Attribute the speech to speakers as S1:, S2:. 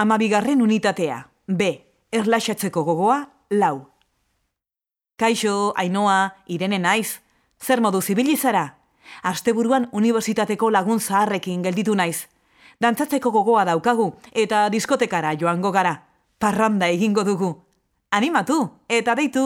S1: Amabigarren unitatea. B. Erlaxatzeko gogoa, lau. Kaixo, Ainoa, Irene naiz. Zer modu zibilizara? Asteburuan unibertsitateko lagun zaharrekin gelditu naiz. Dantzatzeko gogoa daukagu eta diskotekara joango gara. Parranda egingo dugu. Animatu eta deitu!